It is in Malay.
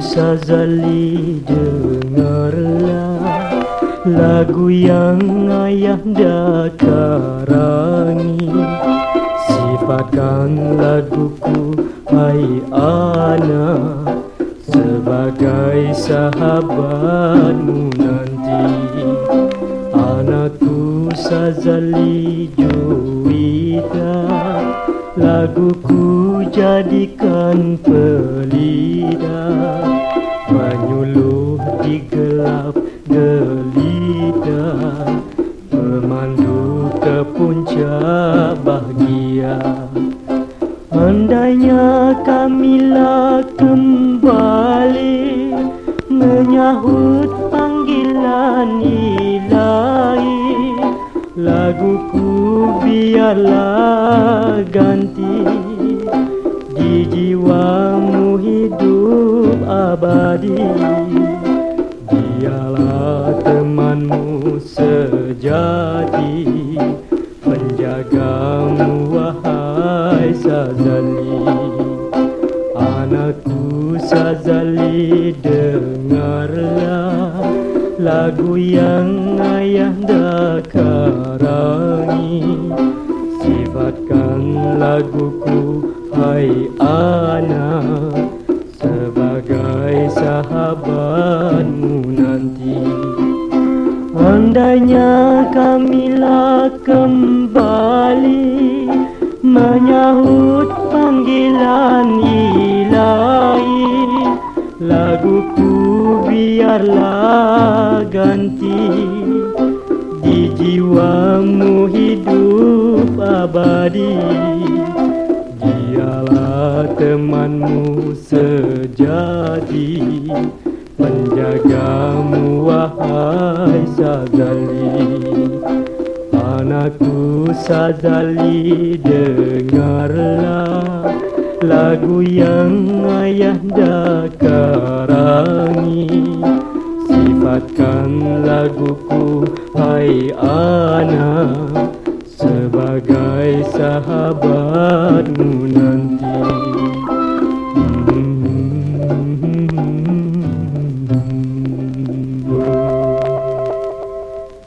Sazali dengarlah Lagu yang ayah dah karangi Sifatkan laguku hai anak Sebagai sahabatmu nanti. Anakku Sazali Juwita Laguku jadikan pelida Menyuluh di gelap gelita Memandu ke puncak bahagia. Andainya kamilah kembali Menyahut panggilan ilahi Laguku biarlah ganti abadi. Dialah temanmu sejati Penjagamu wahai Sazali. Anakku Sazali dengarlah Lagu yang ayah dah karangi. Sifatkan laguku hai sahabatmu nanti. Andainya kamilah kembali Menyahut panggilan ilahi. Laguku biarlah ganti Di jiwamu hidup abadi. Dialah temanmu sejati Menjagamu wahai Sazali Anakku Sazali dengarlah Lagu yang ayah dakarangi Sifatkan laguku hai anak Sebagai sahabatmu nanti Mm-hmm.